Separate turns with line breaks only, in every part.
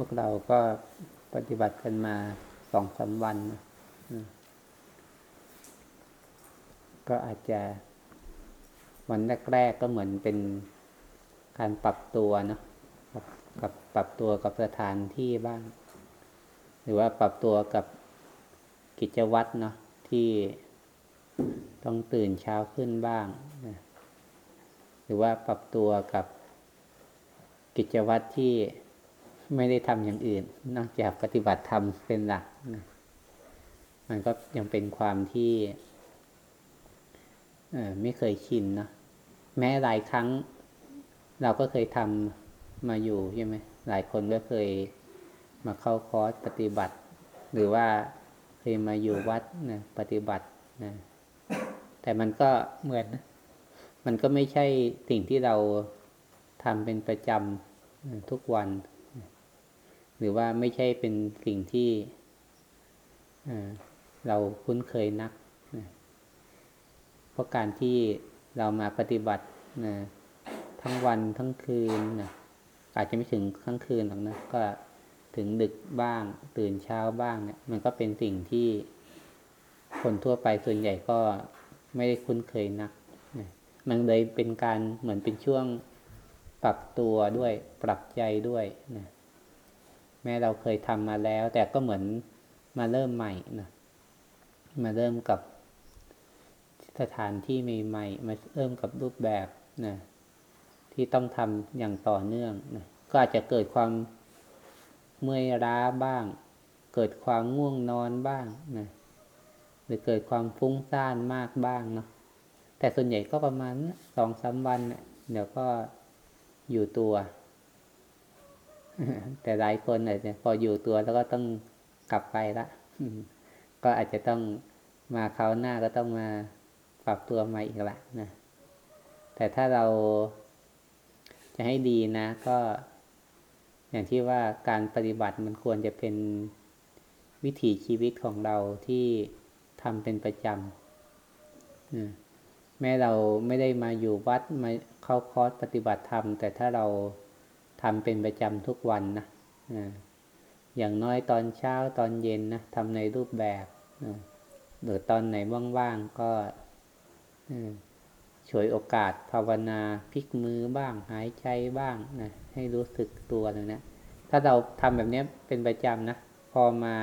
พวกเราก็ปฏิบัติกันมาสองสามวัน ก็อาจจะวันแรกๆก็เหมือนเป็นการปรับตัวเนาะกับปรับตัวกับสถานที่บ้าง หรือว่าปรับตัวกับกิจวัตรเนาะที่ต้องตื่นเช้าขึ้นบ้างนะหรือว่าปรับตัวกับกิจวัตรที่ ไม่ได้ทำอย่างอื่น นอกจากปฏิบัติธรรมเป็นหลักนะมันก็ยังเป็นความที่ไม่เคยชินเนาะแม้หลายครั้ง เราก็เคยทำมาอยู่ใช่ไหมหลายคนก็เคยมาเข้าคอร์สปฏิบัติ หรือว่าเคยมาอยู่วัดนะปฏิบัตินะแต่มันก็เหมือน มันก็ไม่ใช่สิ่งที่เราทำเป็นประจำทุกวัน หรือว่าไม่ใช่เป็นสิ่งที่เราคุ้นเคยนักเพราะการที่เรามาปฏิบัตินะทั้งวันทั้งคืนนะอาจจะไม่ถึงทั้งคืนหรอกนะก็ถึงดึกบ้างตื่นเช้าบ้างเนี่ย มันก็เป็นสิ่งที่คนทั่วไปส่วนใหญ่ก็ไม่ได้คุ้นเคยนักนะมันเลยเป็นการเหมือนเป็นช่วงปรับตัวด้วย ปรับใจด้วยนะ แม้เราเคยทำมาแล้ว แต่ก็เหมือนมาเริ่มใหม่นะมาเริ่มกับสถานที่ใหม่ๆมาเริ่มกับรูปแบบนะที่ต้องทำอย่างต่อเนื่องนะก็อาจจะเกิดความเมื่อยล้าบ้าง เกิดความง่วงนอนบ้างนะหรือเกิดความฟุ้งซ่านมากบ้างเนาะแต่ส่วนใหญ่ก็ประมาณสองสามวันเดี๋ยวก็อยู่ตัว แต่หลายคนอาจจะพออยู่ตัวแล้วก็ต้องกลับไปละก็อาจจะต้องมาคราวหน้าก็ต้องมาปรับตัวใหม่อีกละนะแต่ถ้าเราจะให้ดีนะ ก็ อย่างที่ว่าการปฏิบัติมันควรจะเป็นวิถีชีวิตของเราที่ทำเป็นประจำแม้เราไม่ได้มาอยู่วัดมาเข้าคอร์สปฏิบัติธรรม แต่ถ้าเรา ทำเป็นประจำทุกวันนะอย่างน้อยตอนเช้าตอนเย็นนะทำในรูปแบบหรือตอนไหนว่างๆก็ฉวยโอกาสภาวนาพลิกมือบ้างหายใจบ้างนะให้รู้สึกตัวตรงนี้ถ้าเราทำแบบนี้เป็นประจำนะพอมา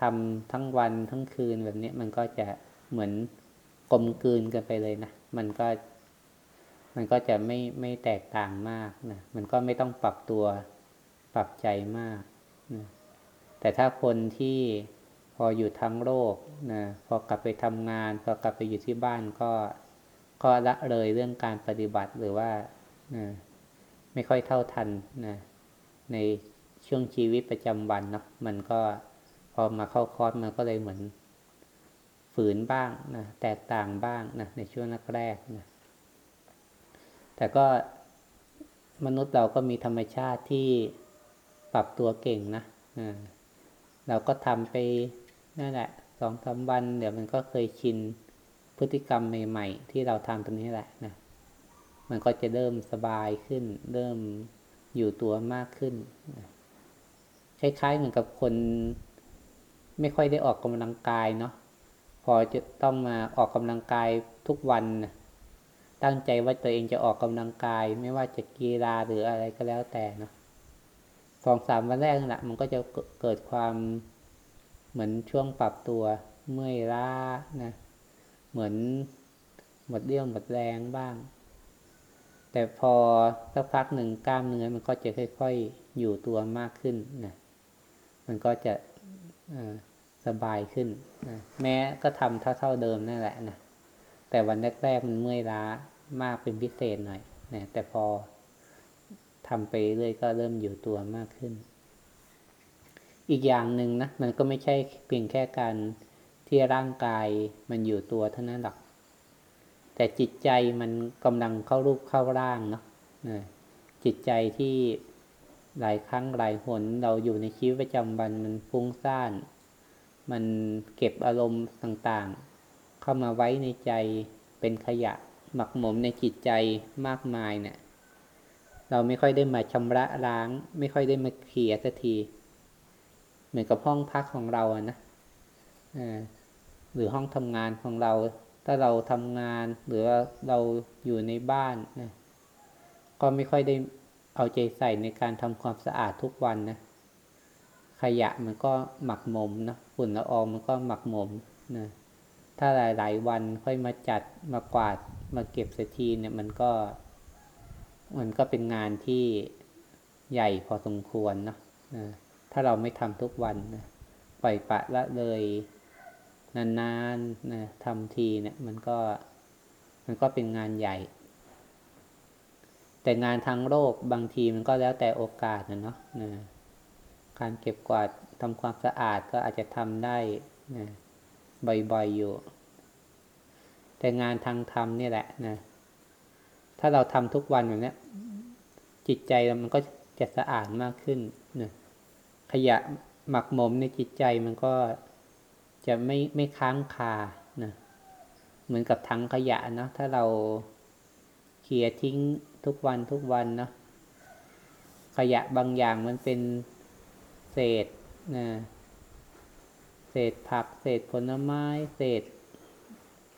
ทำทั้งวันทั้งคืนแบบนี้มันก็จะเหมือนกลมกลืนกันไปเลยนะ มันก็ มันก็จะไม่ไม่แตกต่างมากนะมันก็ไม่ต้องปรับตัวปรับใจมากนะแต่ถ้าคนที่พออยู่ทั้งโลกนะพอกลับไปทำงาน พอกลับไปอยู่ที่บ้านก็ก็ละเลยเรื่องการปฏิบัติหรือว่านะไม่ค่อยเท่าทันนะในช่วงชีวิตประจำวันเนาะมันก็พอมาเข้าคอร์สมันก็เลยเหมือนฝืนบ้างนะแตกต่างบ้างนะในช่วงแรกๆนะ แต่ก็มนุษย์เราก็มีธรรมชาติที่ปรับตัวเก่งนะเราก็ทำไปนั่นแหละสองสาวัน เดี๋ยวมันก็เคยชินพฤติกรรมใหม่ ๆ ที่เราทำตรงนี้แหละนะมันก็จะเริ่มสบายขึ้น เริ่มอยู่ตัวมากขึ้นคล้ายๆเหมือนกับคน ไม่ค่อยได้ออกกำลังกายเนาะพอจะต้องมาออกกำลังกายทุกวันนะ ตั้งใจว่าตัวเองจะออกกำลังกาย ไม่ว่าจะกีฬาหรืออะไรก็แล้วแต่เนาะสองสามวันแรกนั่นแหละมันก็จะเกิดความเหมือนช่วงปรับตัวเมื่อยล้านะ เหมือนหมดเรี่ยวหมดแรงบ้าง แต่พอสักพักหนึ่งกล้ามเนื้อมันก็จะค่อย ๆ อยู่ตัวมากขึ้นนะมันก็จะสบายขึ้นนะแม้ก็ทำเท่า ๆเดิมนั่นแหละนะ แต่วันแรกๆมันเมื่อยล้ามากเป็นพิเศษหน่อยนะแต่พอทำไปเรื่อยก็เริ่มอยู่ตัวมากขึ้น อีกอย่างหนึ่งนะมันก็ไม่ใช่เพียงแค่การที่ร่างกายมันอยู่ตัวเท่านั้นหรอก แต่จิตใจมันกำลังเข้ารูปเข้าร่างเนาะจิตใจที่หลายครั้งหลายหนเราอยู่ในชีวิตประจำวันมันฟุ้งซ่าน มันเก็บอารมณ์ต่างๆ เข้ามาไว้ในใจเป็นขยะหมักหมมในจิตใจมากมายเนะี่ย เราไม่ค่อยได้มาชำระล้าง ไม่ค่อยได้มาเคลียร์สักที เหมือนกับห้องพักของเราอะนะหรือห้องทำงานของเรา ถ้าเราทำงานหรือว่าเราอยู่ในบ้านนะก็ไม่ค่อยได้เอาใจใส่ในการทำความสะอาดทุกวันนะขยะมันก็หมักหมมนะฝุ่นละอองมันก็หมักหมมนะ ถ้าหลาย ๆ วันค่อยมาจัดมากวาดมาเก็บเสียทีเนี่ย มันก็ มันก็เป็นงานที่ใหญ่พอสมควรเนาะนะถ้าเราไม่ทำทุกวันนะปล่อยปะละเลยนานๆนะทำทีเนี่ย มันก็ มันก็เป็นงานใหญ่ แต่งานทางโลกบางทีมันก็แล้วแต่โอกาสนะเนาะนะการเก็บกวาดทำความสะอาดก็อาจจะทำได้นะ บ่อยๆอยู่ แต่งานทางธรรมนี่แหละนะ ถ้าเราทำทุกวันแบบนี้จิตใจมันก็จะสะอาดมากขึ้นนะขยะหมักหมมในจิตใจมันก็จะไม่ไม่ค้างคานะเหมือนกับถังขยะนะถ้าเราเคลียร์ทิ้งทุกวันทุกวันเนาะขยะบางอย่างมันเป็นเศษนะ ษผัก เศษผลไม้ เศษ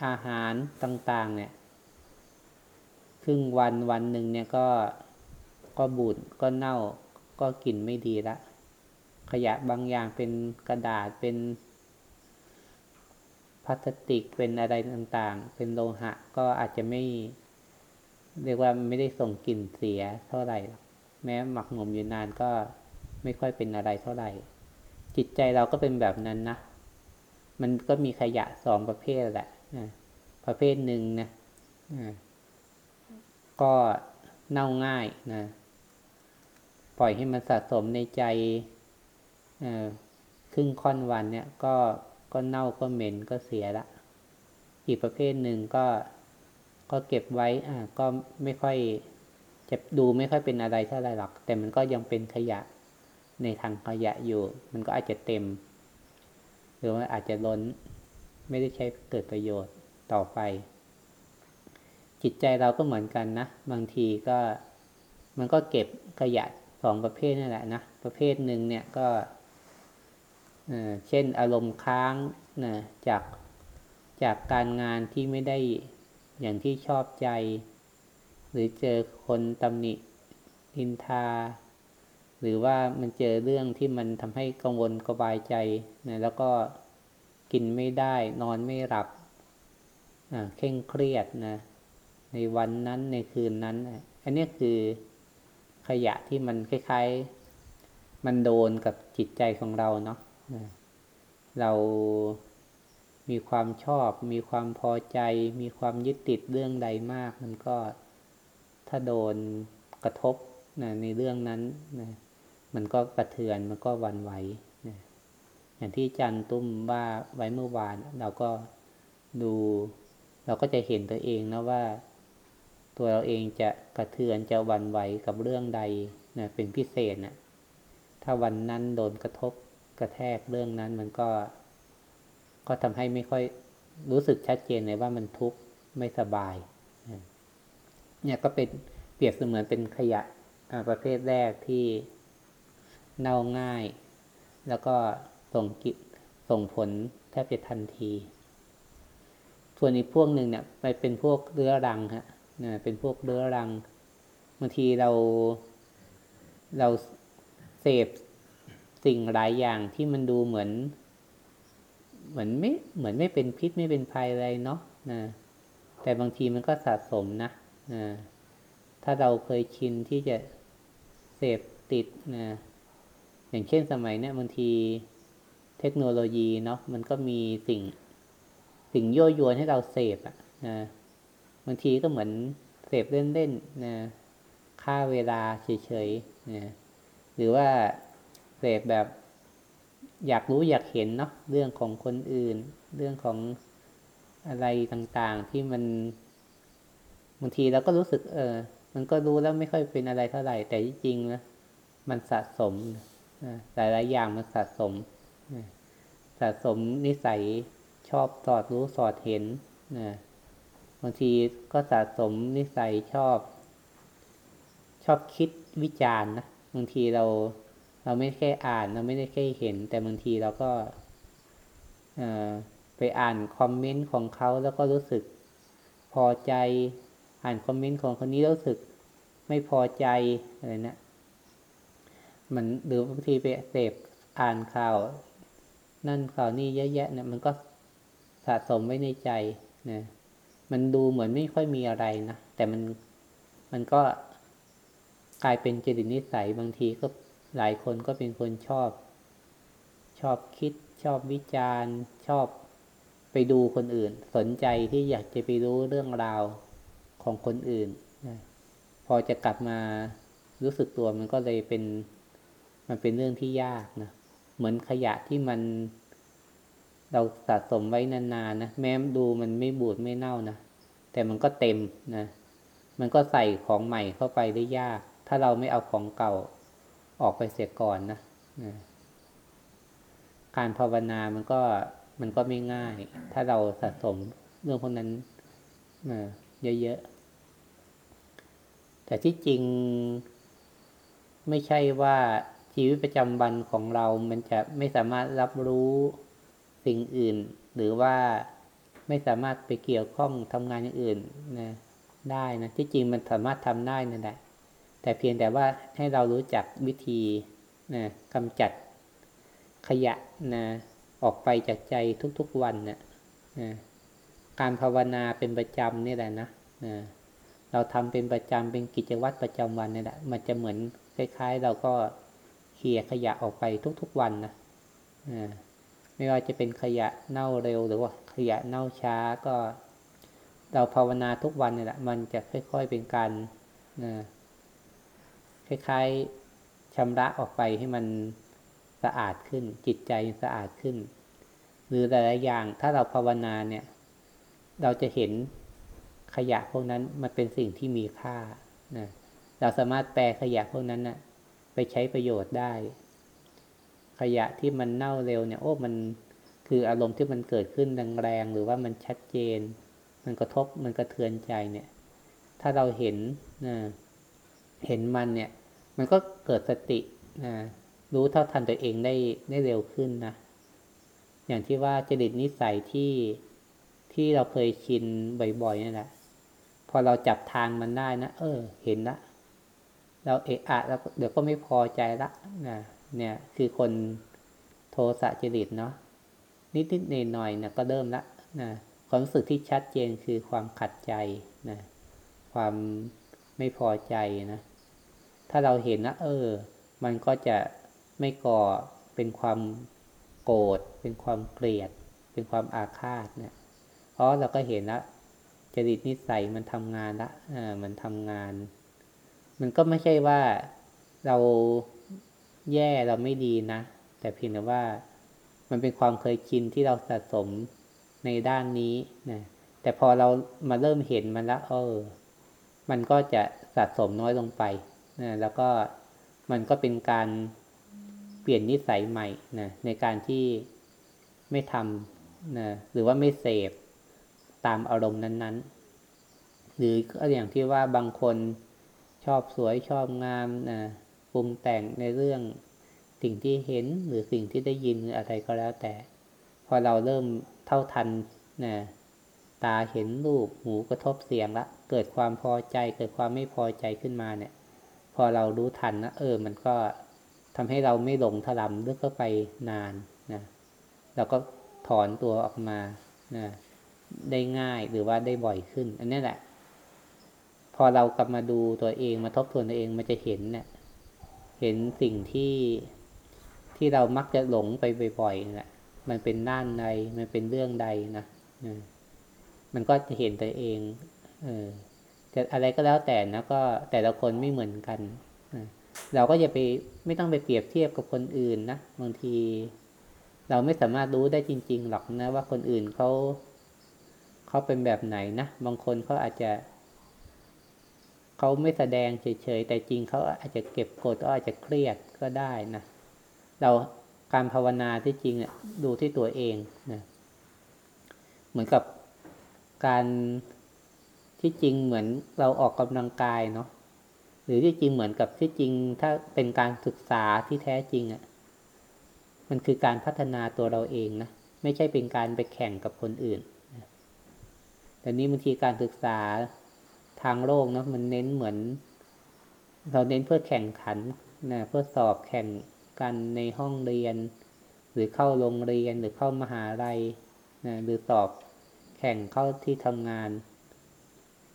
อาหารต่าง ๆ เนี่ย ครึ่งวันวันหนึ่งเนี่ยก็ก็บูดก็เน่าก็กลิ่นไม่ดีละ ขยะบางอย่างเป็นกระดาษเป็นพลาสติกเป็นอะไรต่างๆ เป็นโลหะก็อาจจะไม่ เรียกว่าไม่ได้ส่งกลิ่นเสียเท่าไหร่ แม้หมักหมมอยู่นานก็ไม่ค่อยเป็นอะไรเท่าไหร่ จิตใจเราก็เป็นแบบนั้นนะ มันก็มีขยะสองประเภทแหละประเภทหนึ่งนะก็เน่าง่ายนะปล่อยให้มันสะสมในใจครึ่งค่อนวันเนี่ย ก็ก็เน่าก็เหม็นก็เสียละ อีกประเภทหนึ่งก็ก็เก็บไว้ อ่า ก็ไม่ค่อยจะดูไม่ค่อยเป็นอะไรเท่าไรหรอก แต่มันก็ยังเป็นขยะในทางขยะอยู่ มันก็อาจจะเต็ม หรือว่าอาจจะล้นไม่ได้ใช้เกิดประโยชน์ต่อไป จิตใจเราก็เหมือนกันนะ บางทีก็มันก็เก็บขยะสองประเภทนั่นแหละนะ ประเภทหนึ่งเนี่ยก็เช่นอารมณ์ค้างนะจากจากการงานที่ไม่ได้อย่างที่ชอบใจ หรือเจอคนตำหนิอินทา หรือว่ามันเจอเรื่องที่มันทำให้กังวลกบายใจนะแล้วก็กินไม่ได้ นอนไม่หลับเคร่งเครียดนะในวันนั้นในคืนนั้น อันนี้คือขยะที่มันคล้ายๆ มันโดนกับจิตใจของเราเนาะเรามีความชอบ มีความพอใจ มีความยึดติดเรื่องใดมาก มันก็ถ้าโดนกระทบนะในเรื่องนั้นนะ มันก็กระเทือนมันก็วันไหวนะอย่างที่จันตุ้มว่าไว้เมื่อวาน เราก็ดู เราก็จะเห็นตัวเองนะว่า ตัวเราเองจะกระเทือนจะวันไหวกับเรื่องใดนะเป็นพิเศษนะถ้าวันนั้นโดนกระทบกระแทกเรื่องนั้นมันก็ ก็ทำให้ไม่ค่อยรู้สึกชัดเจนเลยว่ามันทุกข์ไม่สบายเนี่ยก็เป็นเปรียบเสมือนเป็นขยะประเภทแรกที่ เน่าง่าย แล้วก็ส่งกิจส่งผลแทบจะทันที ส่วนอีกพวกหนึ่งเนี่ยไปเป็นพวกเรื้อรังฮะนะเป็นพวกเรื้อรังบางทีเราเราเสพสิ่งหลายอย่างที่มันดูเหมือน เหมือนไม่เหมือนไม่เป็นพิษไม่เป็นภัยอะไรเนาะนะแต่บางทีมันก็สะสมนะนะถ้าเราเคยชินที่จะเสพติดนะ อย่างเช่นสมัยเนี้ยบางทีเทคโนโลยีเนาะมันก็มีสิ่งสิ่งยั่วยวนให้เราเสพอะนะบางทีก็เหมือนเสพเล่นๆนะค่าเวลาเฉยๆนะหรือว่าเสพแบบอยากรู้อยากเห็นเนาะเรื่องของคนอื่น เรื่องของอะไรต่างๆ ที่มันบางทีเราก็รู้สึก เออ มันก็รู้แล้วไม่ค่อยเป็นอะไรเท่าไหร่แต่จริงๆนะมันสะสม หลายหลายอย่างมันสะสม สะสมนิสัยชอบสอดรู้สอดเห็นนะบางทีก็สะสมนิสัยชอบ ชอบคิดวิจารณ์นะบางทีเราเราไม่แค่อ่านเราไม่ได้แค่เห็น แต่บางทีเราก็ไปอ่านคอมเมนต์ของเขาแล้วก็รู้สึกพอใจ อ่านคอมเมนต์ของคนนี้รู้สึกไม่พอใจอะไรนะ มันหรือบางทีไปเสพอ่านข่าว นั่นข่าวนี่เยอะแยะเนี่ย มันก็สะสมไว้ในใจนะมันดูเหมือนไม่ค่อยมีอะไรนะ แต่มันมันก็กลายเป็นจริตนิสัยบางทีก็หลายคนก็เป็นคนชอบ ชอบคิด ชอบวิจารณ์ ชอบไปดูคนอื่น สนใจที่อยากจะไปรู้เรื่องราวของคนอื่นนะพอจะกลับมารู้สึกตัวมันก็เลยเป็น มันเป็นเรื่องที่ยากนะเหมือนขยะที่มัน เราสะสมไว้นานๆนนะแม้ดูมันไม่บูดไม่เน่านะแต่มันก็เต็มนะมันก็ใส่ของใหม่เข้าไปได้ยาก ถ้าเราไม่เอาของเก่าออกไปเสียก่อนนะนะการภาวนามันก็มันก็ไม่ง่าย ถ้าเราสะสมเรื่องพวกนั้นเยอะๆ แต่ที่จริงไม่ใช่ว่า ชีวิตประจำวันของเรา มันจะไม่สามารถรับรู้สิ่งอื่น หรือว่าไม่สามารถไปเกี่ยวข้องทำงานอย่างอื่นนะได้นะที่จริงมันสามารถทำได้นั่นแหละแต่เพียงแต่ว่าให้เรารู้จักวิธีนะกำจัดขยะนะออกไปจากใจทุกๆวันนะี่ยการภาวนาเป็นประจำนี่แหละนะนะเราทำเป็นประจำเป็นกิจวัตรประจำวันนี่แหละมันจะเหมือนคล้าย ๆ เราก็ เคลียขยะออกไปทุกๆวันนะไม่ว่าจะเป็นขยะเน่าเร็วหรือว่าขยะเน่าช้าก็ เราภาวนาทุกวันนี่แหละมันจะค่อย ๆเป็นการคล้ายๆชำระออกไปให้มันสะอาดขึ้น จิตใจสะอาดขึ้น หรือแต่ละอย่างถ้าเราภาวนาเนี่ย เราจะเห็นขยะพวกนั้นมันเป็นสิ่งที่มีค่านะเราสามารถแปลขยะพวกนั้นนะ ไปใช้ประโยชน์ได้ ขยะที่มันเน่าเร็วเนี่ยโอ้มันคืออารมณ์ที่มันเกิดขึ้นแรงๆหรือว่ามันชัดเจน มันกระทบมันกระเทือนใจเนี่ย ถ้าเราเห็นนะเห็นมันเนี่ย มันก็เกิดสตินะรู้เท่าทันตัวเองได้ได้เร็วขึ้นนะอย่างที่ว่าจริตนิสัยที่ที่เราเคยชินบ่อยๆนี่แหละพอเราจับทางมันได้นะเออ เห็นละ เราเอะอะแล้วเดี๋ยวก็ไม่พอใจละนะเนี่ยคือคนโทสะจริตเนาะนิดๆหน่อยๆเนี่ยนะก็เริ่มละนะความรู้สึกที่ชัดเจนคือความขัดใจนะความไม่พอใจนะถ้าเราเห็นนะเออ มันก็จะไม่ก่อเป็นความโกรธเป็นความเกลียด เป็นความอาฆาตเนี่ยเพราะเราก็เห็นล้วจริตนิสัยมันทำงานละอ่ามันทำงาน มันก็ไม่ใช่ว่าเราแย่เราไม่ดีนะ แต่เพียงแต่ว่ามันเป็นความเคยชินที่เราสะสมในด้านนี้นะแต่พอเรามาเริ่มเห็นมันแล้วเออ มันก็จะสะสมน้อยลงไปนะแล้วก็มันก็เป็นการเปลี่ยนนิสัยใหม่นะในการที่ไม่ทำนะหรือว่าไม่เสพตามอารมณ์นั้น ๆ หรือก็อย่างที่ว่าบางคน ชอบสวยชอบงามนะปรุงแต่งในเรื่องสิ่งที่เห็นหรือสิ่งที่ได้ยินหรืออะไรก็แล้วแต่ พอเราเริ่มเท่าทันนะตาเห็นรูปหูกระทบเสียงละ เกิดความพอใจเกิดความไม่พอใจขึ้นมาเนี่ย พอเรารู้ทันนะเออ มันก็ทำให้เราไม่หลงถลำลึกเข้าไปนานนะเราก็ถอนตัวออกมานะได้ง่ายหรือว่าได้บ่อยขึ้น อันนี้แหละ อเรากลับมาดูตัวเองมาทบทวนตัวเองมันจะเห็นเนี่ยเห็นสิ่งที่ที่เรามักจะหลงไปบ่อยๆนะมันเป็นด้านใดมันเป็นเรื่องใดนะมันก็จะเห็นตัวเอง เออจะอะไรก็แล้วแต่นะก็แต่ละคนไม่เหมือนกันเราก็อย่าไปไม่ต้องไปเปรียบเทียบกับคนอื่นนะบางที เราไม่สามารถรู้ได้จริง ๆ หรอกนะ ว่าคนอื่นเขาเขาเป็นแบบไหนนะบางคนเขาอาจจะ เขาไม่แสดงเฉยๆ แต่จริงเขาอาจจะเก็บกดก็อาจจะเครียดก็ได้นะ เราการภาวนาที่จริงอะดูที่ตัวเองนะเหมือนกับการที่จริงเหมือนเราออกกำลังกายเนาะหรือที่จริงเหมือนกับที่จริงถ้าเป็นการศึกษาที่แท้จริงอะ่ะ มันคือการพัฒนาตัวเราเองนะไม่ใช่เป็นการไปแข่งกับคนอื่นแต่นี้บางทีการศึกษา ทางโลกเนาะมันเน้นเหมือน เราเน้นเพื่อแข่งขันนะเพื่อสอบแข่งกันในห้องเรียน หรือเข้าโรงเรียนหรือเข้ามหาลัยนะหรือสอบแข่งเข้าที่ทำงาน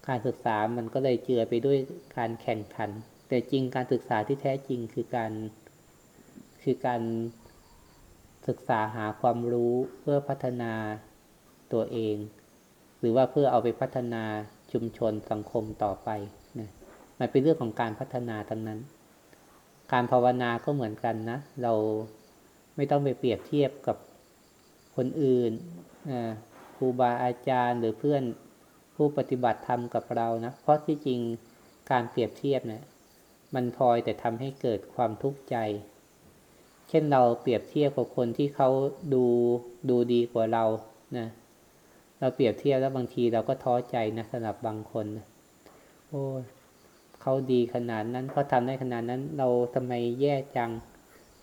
การศึกษามันก็เลยเจือไปด้วยการแข่งขัน แต่จริงการศึกษาที่แท้จริงคือการ คือการศึกษาหาความรู้เพื่อพัฒนาตัวเอง หรือว่าเพื่อเอาไปพัฒนา ชุมชนสังคมต่อไปนะมันเป็นเรื่องของการพัฒนาทั้งนั้น การภาวนาก็เหมือนกันนะ เราไม่ต้องไปเปรียบเทียบกับคนอื่นครูบาอาจารย์หรือเพื่อนผู้ปฏิบัติธรรมกับเรานะ เพราะที่จริงการเปรียบเทียบเนะี่ยมันพลอยแต่ทำให้เกิดความทุกข์ใจ เช่นเราเปรียบเทียบกับคนที่เขาดูดูดีกว่าเรานะเเราเปรียบเทียบแล้วบางทีเราก็ท้อใจนะสำหรับบางคนนะโอ้เขาดีขนาดนั้นเขาทำได้ขนาดนั้น เราทำไมแย่จัง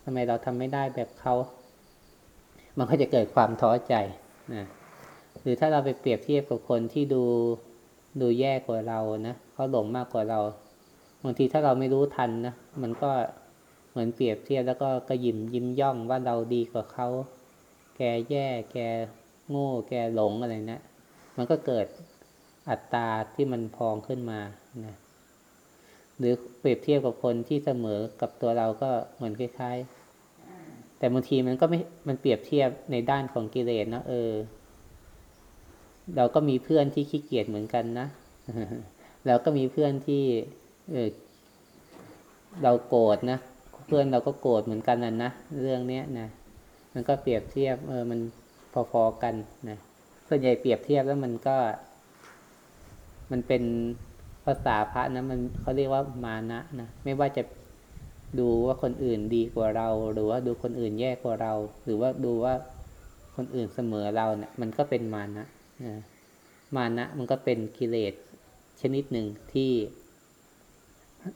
ทำไมเราทำไม่ได้แบบเขามันก็จะเกิดความท้อใจนะหรือถ้าเราไปเปรียบเทียบกับคนที่ดูดูแย่กว่าเรานะเขาหลงมากกว่าเราบางทีถ้าเราไม่รู้ทันนะมันก็เหมือนเปรียบเทียบแล้วก็กระยิมยิ้มย่องว่าเราดีกว่าเขา แกแย่แก โง่แกหลงอะไรนะมันก็เกิดอัตราที่มันพองขึ้นมานะหรือเปรียบเทียบกับคนที่เสมอกับตัวเราก็เหมือนคล้ายๆ แต่บางทีมันก็ไม่ มันเปรียบเทียบในด้านของกิเลสนะเออ เราก็มีเพื่อนที่ขี้เกียจเหมือนกันนะเราก็มีเพื่อนที่เออเราโกรธนะ เพื่อนเราก็โกรธเหมือนกันนะนะเรื่องเนี้ยนะมันก็เปรียบเทียบ เออ มัน พอๆกันนะส่วนใหญ่เปรียบเทียบแล้วมันก็ มันเป็นภาษาพระนะมันเขาเรียกว่ามานะนะไม่ว่าจะดูว่าคนอื่นดีกว่าเรา หรือว่าดูคนอื่นแย่กว่าเรา หรือว่าดูว่าคนอื่นเสมอเราเนะี่ยมันก็เป็นมานะนะมานะมันก็เป็นกิเลสชนิดหนึ่งที่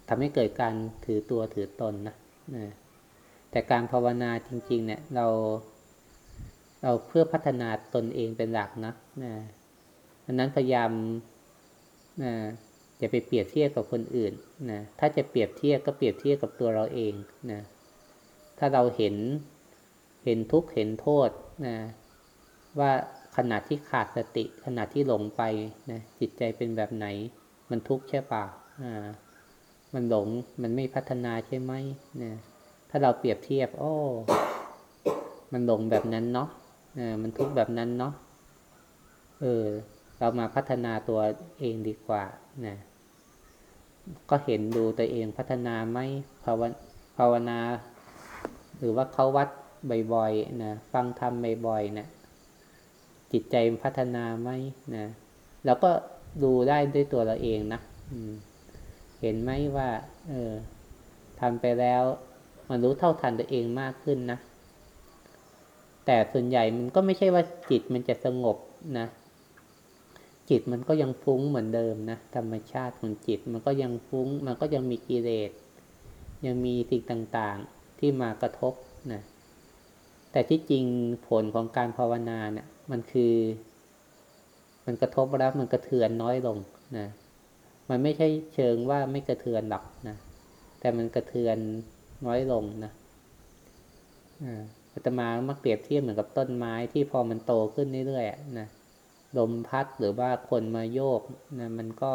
ทำให้เกิดการถือตัวถือตนนะนะแต่การภาวนาจริง ๆ เนี่ย เรา เราเพื่อพัฒนาตนเองเป็นหลักนะนะดังนั้นพยายามนะอย่าไปเปรียบเทียบกับคนอื่นนะถ้าจะเปรียบเทียบก็เปรียบเทียบกับตัวเราเองนะถ้าเราเห็นเห็นทุกข์เห็นโทษนะว่าขณะที่ขาดสติขณะที่หลงไปนะจิตใจเป็นแบบไหน มันทุกข์ใช่ปะอ่า มันหลงมันไม่พัฒนาใช่ไหมนะถ้าเราเปรียบเทียบ โอ้ มันหลงแบบนั้นเนาะ อ่ามันทุกแบบนั้นเนาะเออ เรามาพัฒนาตัวเองดีกว่านะก็เห็นดูตัวเองพัฒนาไหมภาวภาวนา หรือว่าเขาวัดบ่อยๆนะฟังธรรมบ่อยๆนะจิตใจพัฒนาไหมนะแล้วก็ดูได้ด้วยตัวเราเองนะเห็นไหมว่า เออทำไปแล้ว มันรู้เท่าทันตัวเองมากขึ้นนะ แต่ส่วนใหญ่มันก็ไม่ใช่ว่าจิตมันจะสงบนะ จิตมันก็ยังฟุ้งเหมือนเดิมนะ ธรรมชาติของจิตมันก็ยังฟุ้ง มันก็ยังมีกิเลส ยังมีสิ่งต่างๆที่มากระทบนะ แต่ที่จริงผลของการภาวนาเนะี่ย มันคือ มันกระทบแล้วมันกระเทือนน้อยลงนะ มันไม่ใช่เชิงว่าไม่กระเทือนหรอกนะ แต่มันกระเทือนน้อยลงนะ อ่า ตมามักเปรียบเทียบเหมือนกับต้นไม้ที่พอมันโตขึ้นเรื่อยๆนะลมพัดหรือว่าคนมาโยกนะมันก็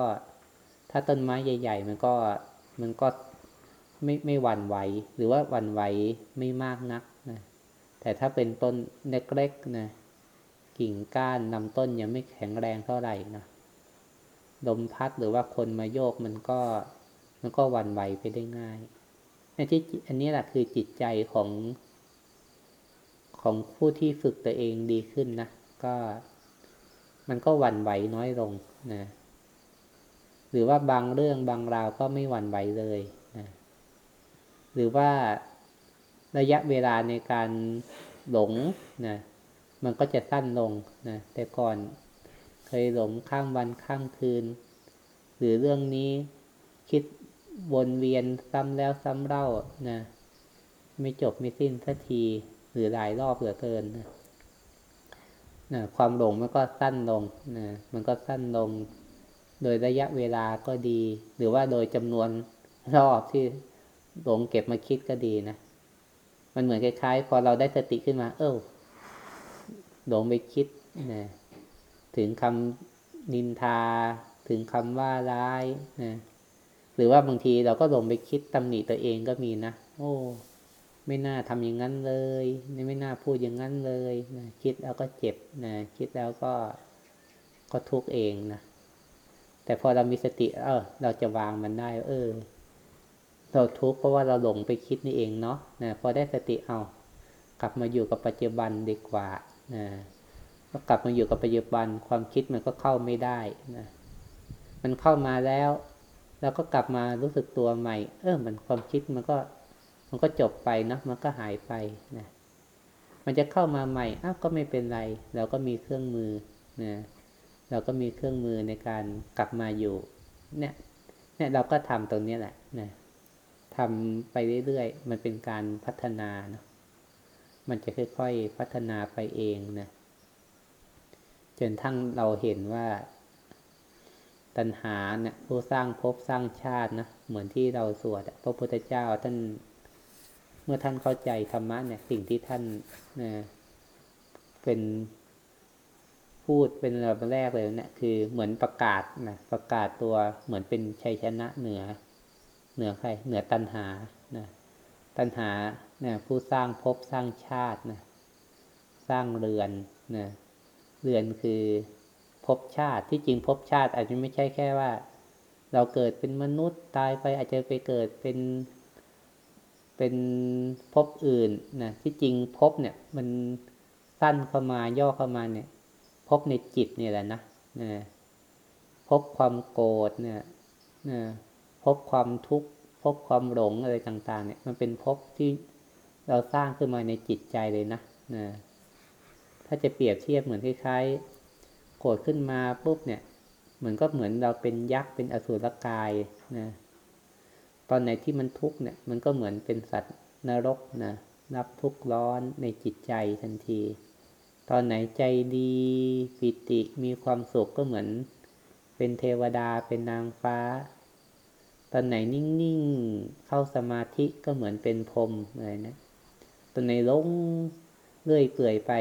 ถ้าต้นไม้ใหญ่ ๆ มันก็มันก็ไม่ไม่หวั่นไหวหรือว่าหวั่นไหวไม่มากนักนะแต่ถ้าเป็นต้นเล็กๆนะกิ่งก้านลำต้นยังไม่แข็งแรงเท่าไหร่นะลมพัดหรือว่าคนมาโยกมันก็มันก็หวั่นไหวไปได้ง่ายในที่อันนี้แหละคือจิตใจของ ของผู้ที่ฝึกตัวเองดีขึ้นนะ ก็มันก็หวั่นไหวน้อยลงนะหรือว่าบางเรื่องบางราวก็ไม่หวั่นไหวเลยนะหรือว่าระยะเวลาในการหลงนะมันก็จะสั้นลงนะแต่ก่อนเคยหลงข้ามวันข้ามคืน หรือเรื่องนี้คิดวนเวียนซ้ำแล้วซ้ำเล่านะไม่จบไม่สิ้นสักที หรือหลายรอบเหลือเกินนะนะความหลงมันก็สั้นลงนะมันก็สั้นลง โดยระยะเวลาก็ดี หรือว่าโดยจำนวนรอบที่หลงเก็บมาคิดก็ดีนะ มันเหมือนคล้ายๆ พอเราได้สติขึ้นมา เออหลงไปคิดนะถึงคำนินทา ถึงคำว่าร้ายนะหรือว่าบางทีเราก็หลงไปคิดตำหนิตัวเองก็มีนะ โอ้ ไม่น่าทำอย่างนั้นเลยไม่น่าพูดอย่างนั้นเลยนะคิดแล้วก็เจ็บนะคิดแล้วก็ก็ทุกข์เองนะแต่พอเรามีสติ เออ เราจะวางมันได้ เออ เราทุกข์เพราะว่าเราหลงไปคิดนี่เองเนาะนะพอได้สติเอา กลับมาอยู่กับปัจจุบันดีกว่านะก็กลับมาอยู่กับปัจจุบันความคิดมันก็เข้าไม่ได้นะมันเข้ามาแล้ว แล้วก็กลับมารู้สึกตัวใหม่ เออมันความคิดมันก็ มันก็จบไปนะมันก็หายไปนะมันจะเข้ามาใหม่อ้าวก็ไม่เป็นไร เราก็มีเครื่องมือนะเราก็มีเครื่องมือในการกลับมาอยู่ เนี่ยเนี่ยเราก็ทำตรงนี้แหละนะทำไปเรื่อยๆ มันเป็นการพัฒนาเนาะมันจะค่อยๆพัฒนาไปเองนะจนทั้งเราเห็นว่า ตัณหาเนี่ยผู้สร้างภพสร้างชาตินะเหมือนที่เราสวดพระพุทธเจ้าท่าน มื่อท่านเข้าใจธรรมะเนี่ยสิ่งที่ท่านนะเป็นพูดเป็นระดับแรกเลยเนี่ยคือเหมือนประกาศนะประกาศตัวเหมือนเป็นชัยชนะเหนือ เหนือใครเหนือตัณหานะตัณหาเนี่ยผู้สร้างภพสร้างชาตินะสร้างเรือนนะเรือนคือภพชาติที่จริงภพชาติ อาจจะไม่ใช่แค่ว่า เราเกิดเป็นมนุษย์ตายไปอาจจะไปเกิดเป็น เป็นภพอื่นนะที่จริงภพเนี่ย มันสั้นเข้ามาย่อเข้ามาเนี่ยภพในจิตนี่แหละนะนะพบความโกรธเนี่ยนะพบความทุกข์พบความหลงอะไรต่าง ๆ เนี่ย มันเป็นภพที่เราสร้างขึ้นมาในจิตใจเลยนะนะถ้าจะเปรียบเทียบเหมือนคล้ายๆโกรธขึ้นมาปุ๊บเนี่ย เหมือนก็เหมือนเราเป็นยักษ์เป็นอสุรกายนะ ตอนไหนที่มันทุกข์เนี่ย มันก็เหมือนเป็นสัตว์นรกนะรับทุกข์ร้อนในจิตใจทันที ตอนไหนใจดีปิติมีความสุขก็เหมือน เป็นเทวดาเป็นนางฟ้า ตอนไหนนิ่งๆเข้าสมาธิก็เหมือนเป็นพรมอะไรนะตอนไหนลงเลื่อยเปื่อยไป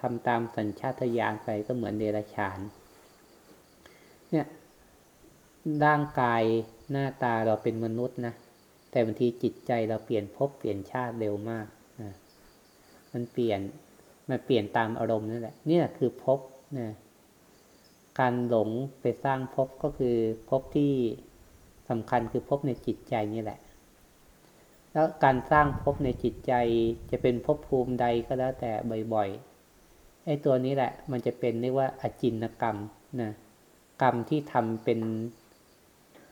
ทำตามสัญชาตญาณไปก็เหมือนเดรัจฉาน เนี่ย ร่างกายหน้าตาเราเป็นมนุษย์นะ แต่บางทีจิตใจเราเปลี่ยนภพเปลี่ยนชาติเร็วมากนะมันเปลี่ยนมันเปลี่ยนตามอารมณ์นั่นแหละนี่ยคือภพนะการหลงไปสร้างภพก็คือภพที่สำคัญคือภพในจิตใจนี่แหละ แล้วการสร้างภพในจิตใจจะเป็นภพภูมิใดก็แล้วแต่บ่อยไอ้ตัวนี้แหละ มันจะเป็นเรียกว่าอจินกรรมนะกรรมที่ทำเป็น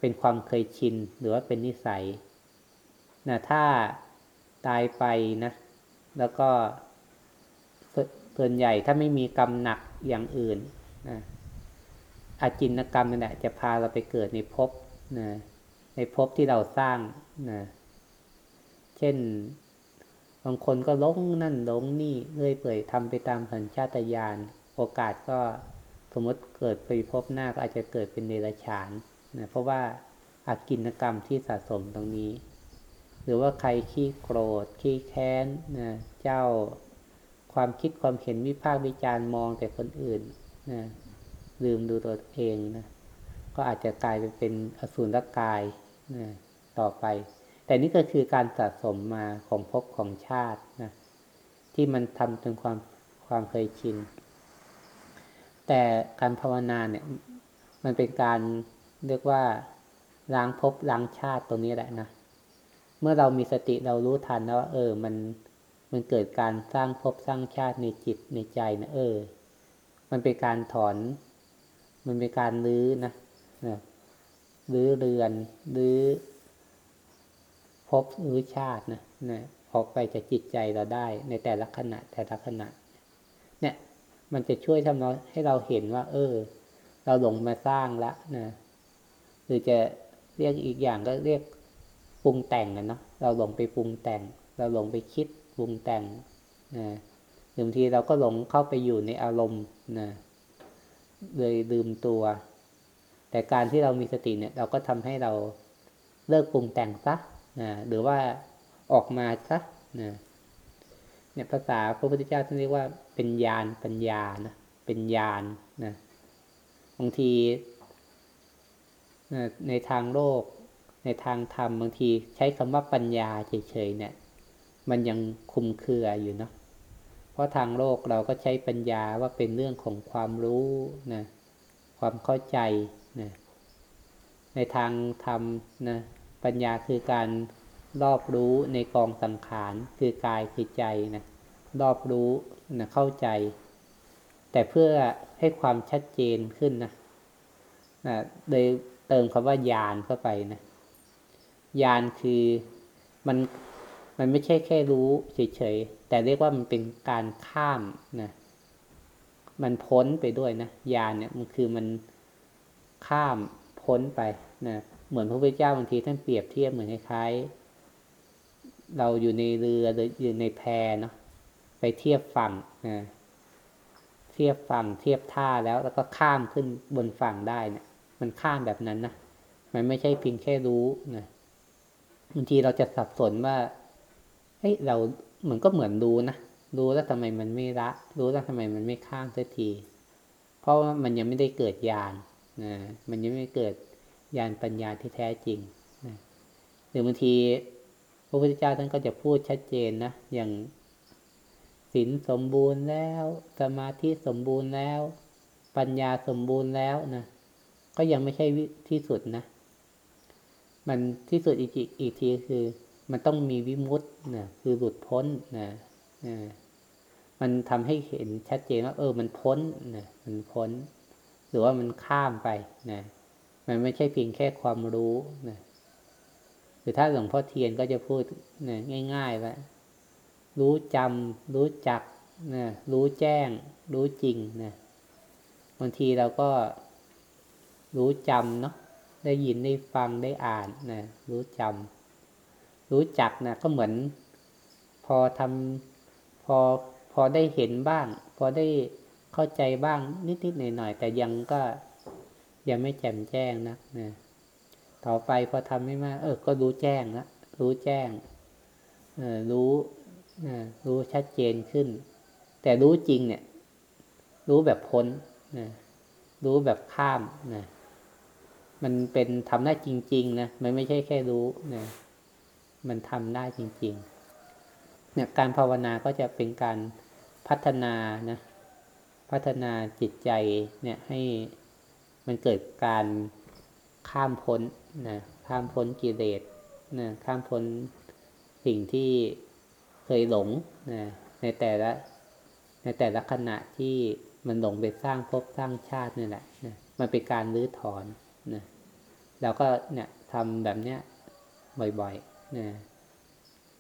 เป็นความเคยชินหรือว่าเป็นนิสัยนะถ้าตายไปนะ แล้วก็ส่วนใหญ่ถ้าไม่มีกรรมหนักอย่างอื่นนะอาจินกรรมนั่นแหละจะพาเราไปเกิดในภพนะในภพที่เราสร้างนะเช่น บางคนก็ลงนั่นลงนี่เรื่อยเปื่อยทำไปตามสัญชาตญาณโอกาสก็สมมติเกิดไปพบหน้าก็อาจจะเกิดเป็นเดรัจฉาน นะเพราะว่าอากินกรรมที่สะสมตรงนี้ หรือว่าใครขี้โกรธขี้แค้นนะเจ้าความคิดความเห็นวิพากษ์วิจารณ์มองแต่คนอื่นนะลืมดูตัวเองนะก็อาจจะกลายไปเป็นอสูรกายนะต่อไป แต่นี่ก็คือการสะสมมาของภพของชาตินะที่มันทำจนความความเคยชินแต่การภาวนาเนี่ย มันเป็นการ เรียกว่าล้างภพล้างชาติตรงนี้แหละนะ เมื่อเรามีสติเรารู้ทันแล้วว่าเออ มันมันเกิดการสร้างภพสร้างชาติในจิตในใจนะเออ มันเป็นการถอน มันเป็นการลื้อนะนะลื้อเรือนลื้อภพหรือชาตินะนะออกไปจากจิตใจเราได้ในแต่ละขณะ แต่ละขณะ เนี่ย มันจะช่วยทำเราให้เราเห็นว่า เออ เราหลงมาสร้างละนะ หรือจะเรียกอีกอย่างก็เรียกปรุงแต่งกันเนาะเราหลงไปปรุงแต่ง เราหลงไปคิดปรุงแต่งนะบางทีเราก็หลงเข้าไปอยู่ในอารมณ์นะเลยลืมตัว แต่การที่เรามีสติเนี่ย เราก็ทำให้เราเลิกปรุงแต่งซะนะหรือว่าออกมาซะนะเนี่ยภาษาพระพุทธเจ้าท่านเรียกว่าเป็นญาณปัญญานะเป็นญาณนะบางที ในทางโลก ในทางธรรมบางที ใช้คำว่าปัญญาเฉยๆเนี่ย มันยังคุมเครืออยู่เนาะเพราะทางโลกเราก็ใช้ปัญญาว่าเป็นเรื่องของความรู้นะความเข้าใจนะในทางธรรมนะปัญญาคือการรอบรู้ในกองสังขารคือกายคือใจนะรอบรู้นะเข้าใจ แต่เพื่อให้ความชัดเจนขึ้นนะนะโดย เติมคำว่ายานเข้าไปนะยานคือมันมันไม่ใช่แค่รู้เฉยๆแต่เรียกว่ามันเป็นการข้ามนะมันพ้นไปด้วยนะยานเนี่ยมันคือมันข้ามพ้นไปนะเหมือนพระพุทธเจ้าบางทีท่านเปรียบเทียบเหมือนคล้ายๆเราอยู่ในเรือหรืออยู่ในแพเนาะไปเทียบฝั่งนะเทียบฝั่งเทียบท่าแล้วแล้วก็ข้ามขึ้นบนฝั่งได้เนะี่ย มันข้ามแบบนั้นนะ มันไม่ใช่เพียงแค่รู้นะบางทีเราจะสับสนว่าเฮ้ยเราเหมือนก็เหมือนรู้นะรู้แล้วทำไมมันไม่ละ รู้แล้วทำไมมันไม่ข้ามสักที เพราะว่ามันยังไม่ได้เกิดญาณนะมันยังไม่เกิดญาณปัญญาที่แท้จริงนะหรือบางทีพระพุทธเจ้าท่านก็จะพูดชัดเจนนะอย่างศีลสมบูรณ์แล้ว สมาธิสมบูรณ์แล้ว ปัญญาสมบูรณ์แล้วนะ ก็ยังไม่ใช่ที่สุดนะ มันที่สุดอีกอีกทีคือ มันต้องมีวิมุตต์นะคือหลุดพ้นนะนะมันทำให้เห็นชัดเจนว่า เออ มันพ้นนะมันพ้น หรือว่ามันข้ามไปนะมันไม่ใช่เพียงแค่ความรู้นะหรือถ้าหลวงพ่อเทียนก็จะพูดนะง่ายๆว่ารู้จำรู้จักนะรู้แจ้ง รู้จริงนะบางทีเราก็ รู้จำเนาะได้ยินได้ฟังได้อ่านนะรู้จำรู้จักนะก็เหมือน พอทำพอพอได้เห็นบ้าง พอได้เข้าใจบ้างนิดๆหน่อยๆแต่ยังก็ยังไม่แจ่มแจ้งนะนะต่อไปพอทำไม่มากเออ ก็รู้แจ้งนะรู้แจ้งเออรู้นะรู้ชัดเจนขึ้น แต่รู้จริงเนี่ย รู้แบบพ้นนะรู้แบบข้ามนะ มันเป็นทำได้จริง ๆ นะ มันไม่ใช่แค่รู้นะมันทำได้จริง ๆ เนี่ยการภาวนาก็จะเป็นการพัฒนานะ พัฒนาจิตใจเนี่ยให้มันเกิดการข้ามพ้นนะข้ามพ้นกิเลสนะข้ามพ้นสิ่งที่เคยหลงนะในแต่ละในแต่ละขณะที่มันหลงไปสร้างภพสร้างชาตินี่แหละนะมันเป็นการรื้อถอน นะเราก็เนี่ยทำแบบเนี้ยบ่อยๆนะ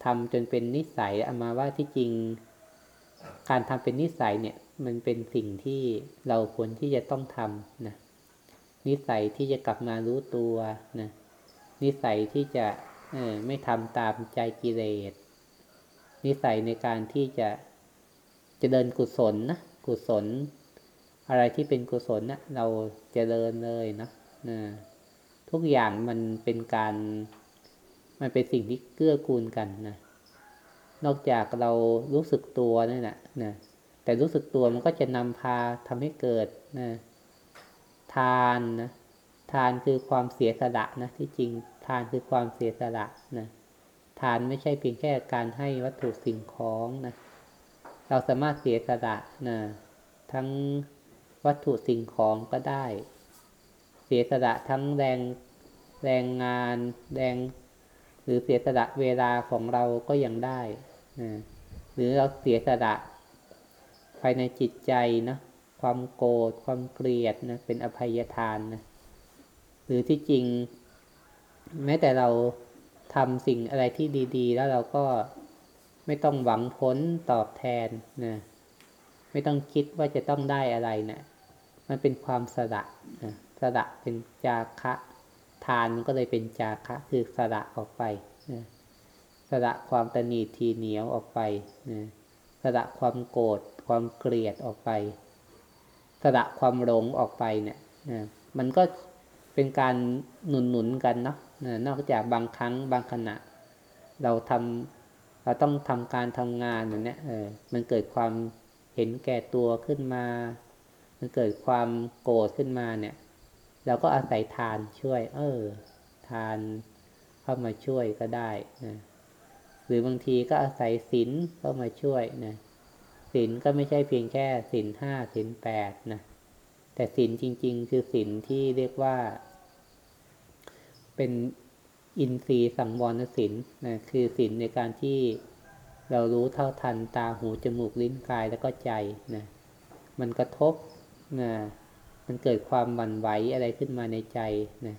ทำจนเป็นนิสัยเอามาว่าที่จริง การทำเป็นนิสัยเนี่ย มันเป็นสิ่งที่เราควรที่จะต้องทำนะนิสัยที่จะกลับมารู้ตัวนะนิสัยที่จะเออไม่ทำตามใจกิเลส นิสัยในการที่จะจะเดินกุศลนะกุศล อะไรที่เป็นกุศลนะเราจะเดินเลยนะ ทุกอย่างมันเป็นการ มันเป็นสิ่งที่เกื้อกูลกันนะ นอกจากเรารู้สึกตัวนั่นแหละนะแต่รู้สึกตัวมันก็จะนำพาทำให้เกิดนะทานนะทานคือความเสียสละนะที่จริงทานคือความเสียสละนะทานไม่ใช่เพียงแค่การให้วัตถุสิ่งของนะเราสามารถเสียสละนะทั้งวัตถุสิ่งของก็ได้ เสียสละทั้งแรงแรงงาน แรง หรือเสียสละเวลาของเราก็ยังได้นะหรือเราเสียสละภายในจิตใจนะความโกรธความเกลียดนะเป็นอภัยทานนะหรือที่จริง แม้แต่เราทำสิ่งอะไรที่ดี ๆ แล้วเราก็ไม่ต้องหวังผลตอบแทนนะไม่ต้องคิดว่าจะต้องได้อะไรนะมันเป็นความสละนะ สละเป็นจาคะทานมันก็เลยเป็นจาคะ คือสละออกไปนะสละความตนีทีเหนียวออกไปนะสละความโกรธความเกลียดออกไป สละความหลงออกไปเนี่ยนะมันก็เป็นการหนุนหนุนกันเนาะนะนอกจากบางครั้งบางขณะ เราทำเราต้องทำการทำงานอย่างนี้เออมันเกิดความเห็นแก่ตัวขึ้นมา มันเกิดความโกรธขึ้นมาเนี่ย เราก็อาศัยทานช่วย เออ ทานเข้ามาช่วยก็ได้นะหรือบางทีก็อาศัยศีลเข้ามาช่วยนะศีลก็ไม่ใช่เพียงแค่ศีลห้าศีลแปดนะแต่ศีลจริง ๆ คือศีลที่เรียกว่า เป็นอินทรีย์สังวรศีลนะคือศีลในการที่เรารู้เท่าทันตาหูจมูกลิ้นกายแล้วก็ใจนะมันกระทบนะ มันเกิดความหวั่นไหวอะไรขึ้นมาในใจนะ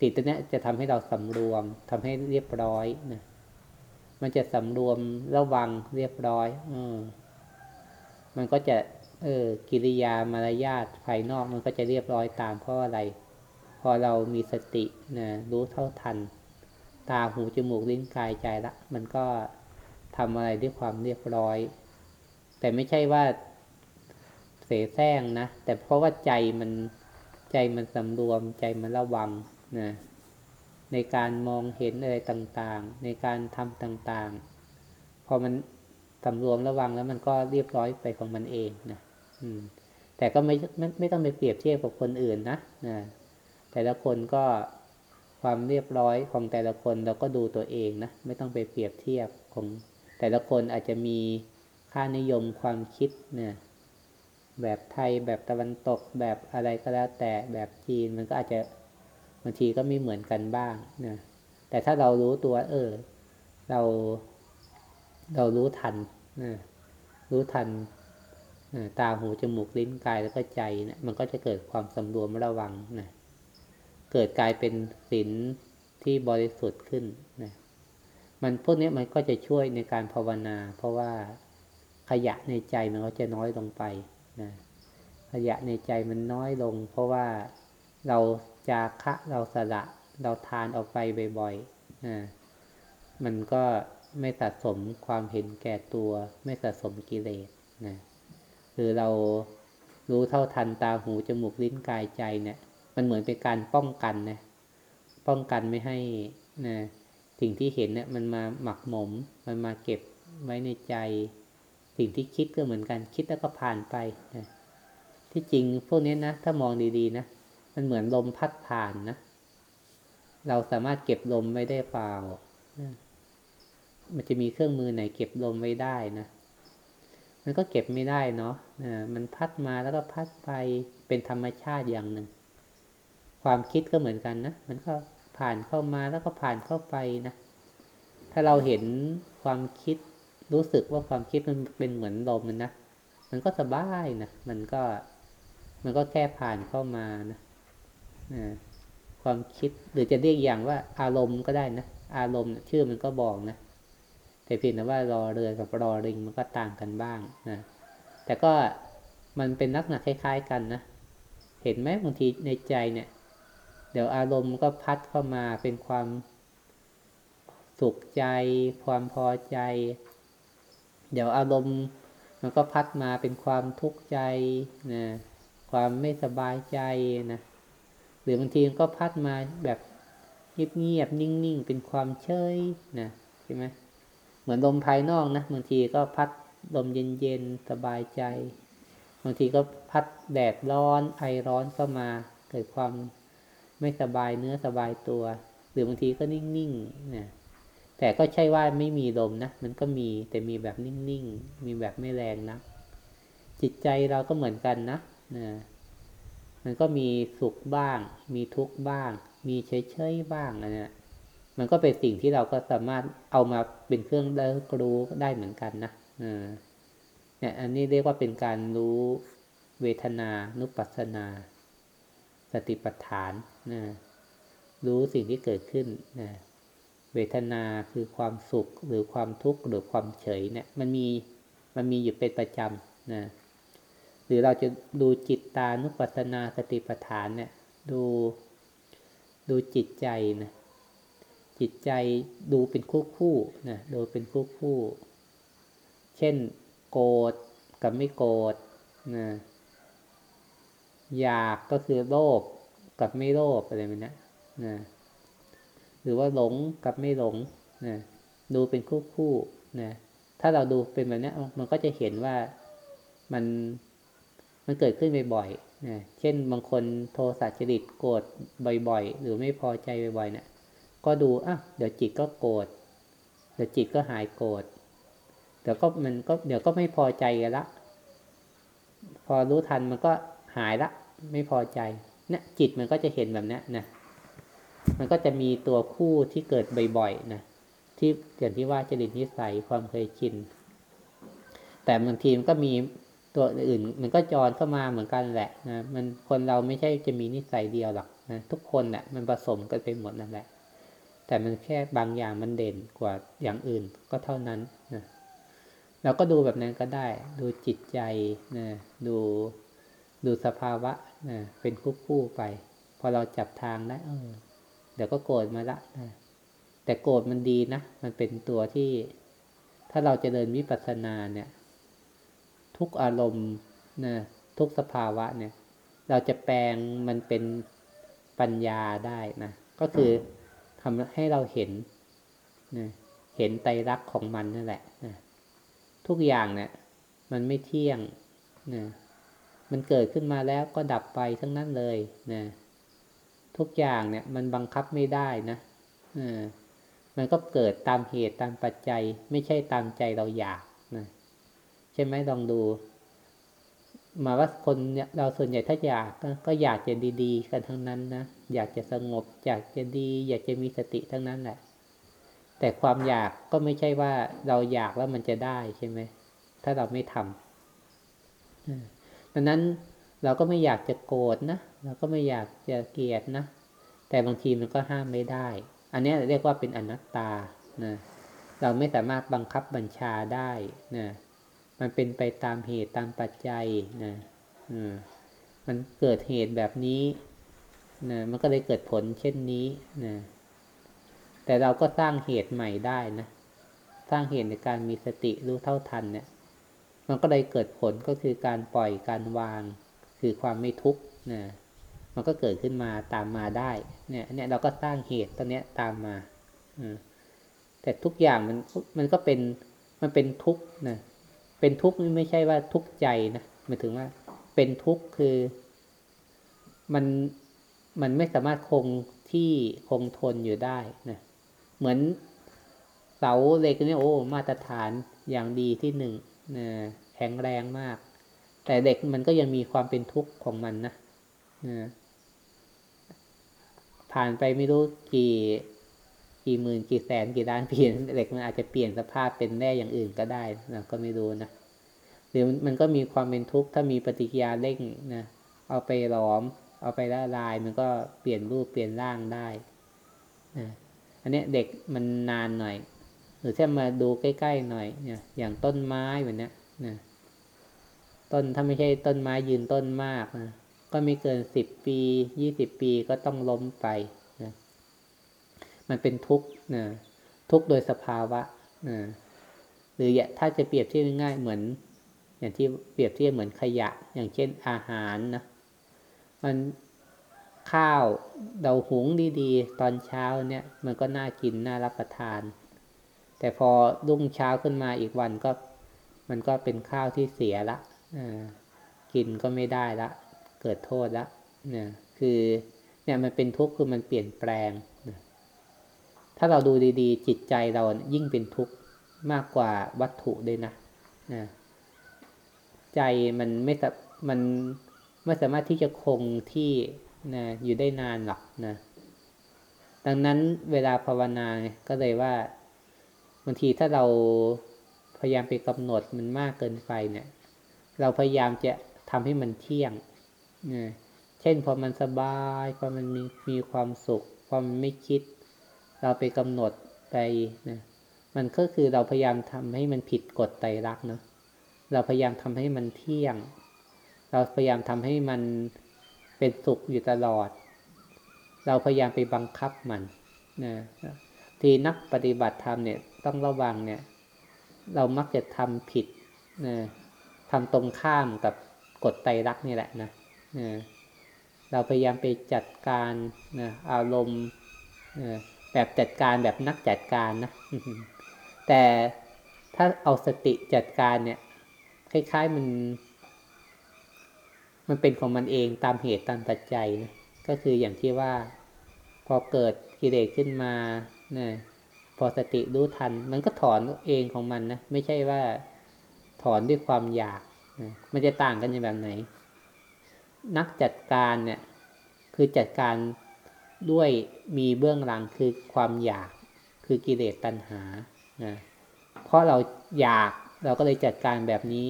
ติดตัวนี้จะทำให้เราสำรวมทำให้เรียบร้อยนะมันจะสำรวมระวังเรียบร้อยอมันก็จะเออกิริยามารยาทภายนอกมันก็จะเรียบร้อยตามเพราะอะไร พอเรามีสตินะรู้เท่าทัน ตาหูจมูกลิ้นกายใจละ มันก็ทำอะไรด้วยความเรียบร้อย แต่ไม่ใช่ว่า เสแสร้งนะ แต่เพราะว่าใจมันใจมันสำรวมใจมันระวังนะในการมองเห็นอะไรต่างๆ ในการทำต่างๆ พอมันสำรวมระวังแล้วมันก็เรียบร้อยไปของมันเองนะอืม แต่ก็ไม่ไม่ไม่ต้องไปเปรียบเทียบกับคนอื่นนะนะแต่ละคนก็ความเรียบร้อยของแต่ละคนเราก็ดูตัวเองนะไม่ต้องไปเปรียบเทียบของแต่ละคนอาจจะมีค่านิยมความคิดเนี่ย แบบไทยแบบตะวันตกแบบอะไรก็แล้วแต่แบบจีนมันก็อาจจะบางทีก็ไม่เหมือนกันบ้างนะแต่ถ้าเรารู้ตัวเออ เราเรารู้ทันนะรู้ทันตาหูจมูกลิ้นกายแล้วก็ใจเนะี่ยมันก็จะเกิดความสำรวมระวังนะเกิดกลายเป็นศีลที่บริสุทธิ์ขึ้นนะมันพวกนี้มันก็จะช่วยในการภาวนา เพราะว่าขยะในใจมันก็จะน้อยลงไป นะขยะในใจมันน้อยลง เพราะว่าเราจาคะเราสละเราทานออกไปบ่อยๆนะมันก็ไม่สะสมความเห็นแก่ตัว ไม่สะสมกิเลสนะคือเรารู้เท่าทันตาหูจมูกลิ้นกายใจเนี่ย มันเหมือนเป็นการป้องกันนะป้องกันไม่ให้นะสิ่งที่เห็นเนี่ยมันมาหมักหมม มันมาเก็บไว้ในใจ สิ่งที่คิดก็เหมือนกันคิดแล้วก็ผ่านไปนะที่จริงพวกนี้นะ ถ้ามองดีๆนะ มันเหมือนลมพัดผ่านนะ เราสามารถเก็บลมไว้ได้เปล่านะมันจะมีเครื่องมือไหนเก็บลมไว้ได้นะ มันก็เก็บไม่ได้เนาะนะมันพัดมาแล้วก็พัดไปเป็นธรรมชาติอย่างหนึ่ง ความคิดก็เหมือนกันนะ มันก็ผ่านเข้ามาแล้วก็ผ่านเข้าไปนะ ถ้าเราเห็นความคิด รู้สึกว่าความคิดมันเป็นเหมือนลมมันนะ มันก็สบายนะ มันก็ มันก็แค่ผ่านเข้ามานะนะความคิดหรือจะเรียกอย่างว่า อารมณ์ก็ได้นะ อารมณ์ชื่อมันก็บอกนะ แต่เพียงแต่ว่ารอเรือกับรอริงมันก็ต่างกันบ้างนะ แต่ก็มันเป็นลักษณะคล้ายๆกันนะ เห็นไหมบางทีในใจเนี่ย เดี๋ยวอารมณ์ก็พัดเข้ามาเป็นความสุขใจ ความพอใจ เดี๋ยวอารมณ์มันก็พัดมาเป็นความทุกข์ใจนะความไม่สบายใจนะหรือบางทีมันก็พัดมาแบบเงียบๆนิ่งๆเป็นความเฉยนะใช่ไหมเหมือนลมภายนอกนะบางทีก็พัดลมเย็นๆสบายใจบางทีก็พัดแดดร้อนไอร้อนเข้ามาเกิดความไม่สบายเนื้อสบายตัว หรือบางทีก็นิ่งๆนะ แต่ก็ใช่ว่าไม่มีลมนะ มันก็มีแต่มีแบบนิ่งๆ มีแบบไม่แรงนะ จิตใจเราก็เหมือนกันนะนะมันก็มีสุขบ้าง มีทุกข์บ้าง มีเฉยๆบ้างอะไรเนะี่ยมันก็เป็นสิ่งที่เราก็สามารถเอามาเป็นเครื่องเลิกรู้ได้เหมือนกันนะเนี่ย อันนี้เรียกว่าเป็นการรู้เวทนานุปัสสนา สติปัฏฐานนะรู้สิ่งที่เกิดขึ้นนะ เวทนาคือความสุขหรือความทุกข์หรือความเฉยเนี่ยมันมีมันมีอยู่เป็นประจำนะหรือเราจะดูจิตตานุปัสสนาสติปัฏฐานเนี่ยดูดูจิตใจนะจิตใจดูเป็นคู่คู่นะดูเป็นคู่คู่ เช่น โกรธกับไม่โกรธนะอยากก็คือโลภกับไม่โลภอะไรแบบนี้นะ หรือว่าหลงกับไม่หลงนะดูเป็นคู่คู่นะถ้าเราดูเป็นแบบนี้มันก็จะเห็นว่ามันมันเกิดขึ้นบ่อยๆนะเช่นบางคนโทสะจริตโกรธบ่อย ๆ หรือไม่พอใจบ่อยๆเนะี่ยก็ดูอะเดี๋ยวจิตก็โกรธเดี๋ยวจิตก็หายโกรธเดี๋ยวก็มันก็เดี๋ยวก็ไม่พอใจกันละ พอรู้ทันมันก็หายละ ไม่พอใจเนี่ยจิตมันก็จะเห็นแบบนี้นะ มันก็จะมีตัวคู่ที่เกิดบ่อยๆนะที่อย่างที่ว่าจริตนิสัยความเคยชิน แต่บางทีมันก็มีตัวอื่น มันก็จรเข้ามาเหมือนกันแหละนะมันคนเราไม่ใช่จะมีนิสัยเดียวหรอกนะทุกคนแหละมันผสมกันไปหมดนั่นแหละ แต่มันแค่บางอย่างมันเด่นกว่าอย่างอื่นก็เท่านั้นนะเราก็ดูแบบนั้นก็ได้ ดูจิตใจนะดูดูสภาวะนะเป็นคู่คู่ไป พอเราจับทางได้เออ เดี๋ยวก็โกรธมาละแต่โกรธมันดีนะ มันเป็นตัวที่ ถ้าเราจะเดินวิปัสสนาเนี่ย ทุกอารมณ์นะทุกสภาวะเนี่ย เราจะแปลงมันเป็นปัญญาได้นะ ก็คือทำให้เราเห็นนะเห็นไตรลักษณ์ของมันนั่นแหละนะทุกอย่างเนี่ย มันไม่เที่ยงนะมันเกิดขึ้นมาแล้วก็ดับไปทั้งนั้นเลยนะ ทุกอย่างเนี่ย มันบังคับไม่ได้นะอ่ามันก็เกิดตามเหตุตามปัจจัย ไม่ใช่ตามใจเราอยากนะใช่ไหมลองดู มาว่าคนเนี่ยเราส่วนใหญ่ถ้าอยากก็อยากจะดีๆ กันทั้งนั้นนะอยากจะสงบ อยากจะดี อยากจะมีสติทั้งนั้นแหละ แต่ความอยากก็ไม่ใช่ว่าเราอยากแล้วมันจะได้ใช่ไหมถ้าเราไม่ทำดังนั้น เราก็ไม่อยากจะโกรธนะเราก็ไม่อยากจะเกลียดนะ แต่บางทีมันก็ห้ามไม่ได้ อันนี้เรียกว่าเป็นอนัตตานะเราไม่สามารถบังคับบัญชาได้นะมันเป็นไปตามเหตุตามปัจจัยนะมันเกิดเหตุแบบนี้นะมันก็เลยเกิดผลเช่นนี้นะแต่เราก็สร้างเหตุใหม่ได้นะสร้างเหตุในการมีสติรู้เท่าทันเนี่ย มันก็เลยเกิดผลก็คือการปล่อยการวาง คือความไม่ทุกข์นะมันก็เกิดขึ้นมาตามมาได้เนี่ยเนี่ยเราก็สร้างเหตุตัวเนี้ยตามมาอแต่ทุกอย่างมันมันก็เป็นมันเป็นทุกข์นะเป็นทุกข์ไม่ใช่ว่าทุกข์ใจนะหมายถึงว่า เป็นทุกข์คือมันมันไม่สามารถคงที่คงทนอยู่ได้นะเหมือนเสาเหล็กเนี่ยโอ้มาตรฐานอย่างดีที่หนึ่งนะแข็งแรงมาก แต่เด็กมันก็ยังมีความเป็นทุกข์ของมันนะนะผ่านไปไม่รู้กี่กี่หมื่นกี่แสนกี่ล้านเพียนเหล็กมันอาจจะเปลี่ยนสภาพเป็นแร่อย่างอื่นก็ได้นะก็ไม่รู้นะหรือมันก็มีความเป็นทุกข์ถ้ามีปฏิกิริยาเร่งนะเอาไปหลอม เอาไปละลายมันก็เปลี่ยนรูปเปลี่ยนร่างได้นะอันนี้เด็กมันนานหน่อย หรือถ้ามาดูใกล้ๆหน่อยเนี่ยอย่างต้นไม้แบบนี้นะ ต้นถ้าไม่ใช่ต้นไม้ยืนต้นมากนะก็ไม่เกินสิบปียี่สิบปีก็ต้องล้มไปนะมันเป็นทุกข์นะทุกข์โดยสภาวะนะหรือถ้าจะเปรียบเทียบง่ายเหมือน อย่างที่เปรียบเทียบเหมือนขยะ อย่างเช่นอาหารนะมันข้าวเดาหุงดีๆ ตอนเช้าเนี่ย มันก็น่ากินน่ารับประทาน แต่พอรุ่งเช้าขึ้นมาอีกวันก็ มันก็เป็นข้าวที่เสียละ กินก็ไม่ได้ละ เกิดโทษล้วเนี่ยคือเนี่ยมันเป็นทุกข์คือมันเปลี่ยนแปลง ถ้าเราดูดีๆ จิตใจเรายิ่งเป็นทุกข์มากกว่าวัตถุเลยนะนะใจมันไม่มันไม่สามารถที่จะคงที่นะอยู่ได้นานหรอกนะ ดังนั้นเวลาภาวนาก็เลยว่าบางทีถ้าเราพยายามไปกำหนดมันมากเกินไปเนี่ย เราพยายามจะทำให้มันเที่ยงเช่นพอมันสบายพอมันมีมีความสุขพอมันไม่คิด เราไปกำหนดไปนะมันก็คือเราพยายามทำให้มันผิดกฎไตรลักษณ์เนาะเราพยายามทำให้มันเที่ยง เราพยายามทำให้มันเป็นสุขอยู่ตลอด เราพยายามไปบังคับมันนะที่นักปฏิบัติธรรมเนี่ยต้องระวังเนี่ย เรามักจะทำผิดนะ ทำตรงข้ามกับกฎไตรลักษณ์นี่แหละนะเราพยายามไปจัดการนะอารมณ์แบบจัดการแบบนักจัดการนะ แต่ถ้าเอาสติจัดการเนี่ย คล้ายๆมัน มันเป็นของมันเองตามเหตุตามปัจจัยนะก็คืออย่างที่ว่าพอเกิดกิเลสขึ้นมานะพอสติรู้ทัน มันก็ถอนเองของมันนะ ไม่ใช่ว่า ถอนด้วยความอยากมันจะต่างกันในแบบไหน นักจัดการเนี่ยคือจัดการด้วยมีเบื้องหลังคือความอยากคือกิเลสตัณหานะเพราะเราอยากเราก็เลยจัดการแบบนี้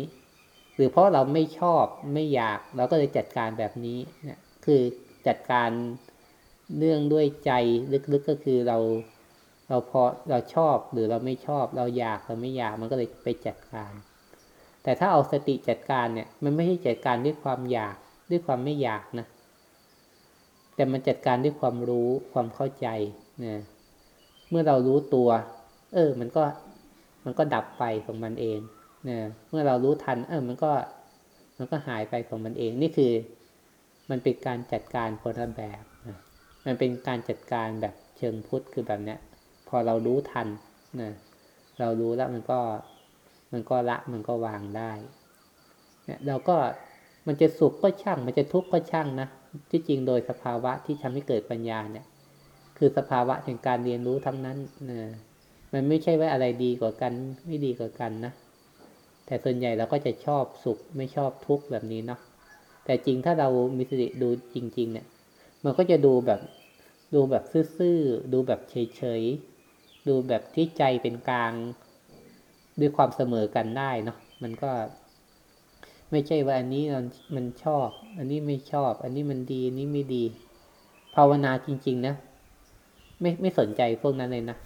หรือเพราะเราไม่ชอบไม่อยากเราก็เลยจัดการแบบนี้นี่ยคือจัดการเนื่องด้วยใจลึกๆก็คือเราเราพอเราชอบหรือเราไม่ชอบ เราอยากเราไม่อยากมันก็เลยไปจัดการ แต่ถ้าเอาสติจัดการเนี่ย มันไม่ใช่จัดการด้วยความอยากด้วยความไม่อยากนะ แต่มันจัดการด้วยความรู้ความเข้าใจนะเมื่อเรารู้ตัว เออ มันก็มันก็ดับไปของมันเองนะเมื่อเรารู้ทัน เออ มันก็มันก็หายไปของมันเอง นี่คือ มันเป็นการจัดการคนละแบบนะมันเป็นการจัดการแบบเชิงพุทธคือแบบเนี้ย พอเรารู้ทันนะเรารู้แล้วมันก็ มันก็ละมันก็วางได้เนี่ยเราก็มันจะสุขก็ช่าง มันจะทุกข์ก็ช่างนะที่จริงโดยสภาวะที่ทำให้เกิดปัญญาเนี่ย คือสภาวะแห่งการเรียนรู้ทั้งนั้นนะมันไม่ใช่ว่าอะไรดีกว่ากัน ไม่ดีกว่ากันนะแต่ส่วนใหญ่เราก็จะชอบสุขไม่ชอบทุกข์แบบนี้เนาะแต่จริงถ้าเรามีสติดูจริง ๆ เนี่ย มันก็จะดูแบบดูแบบซื่อๆดูแบบเฉยๆดูแบบที่ใจเป็นกลาง ด้วยความเสมอกันได้เนาะมันก็ ไม่ใช่ว่าอันนี้มันชอบ อันนี้ไม่ชอบ อันนี้มันดีอันนี้ไม่ดี ภาวนาจริง ๆ นะไม่ไม่สนใจพวกนั้นเลยนะ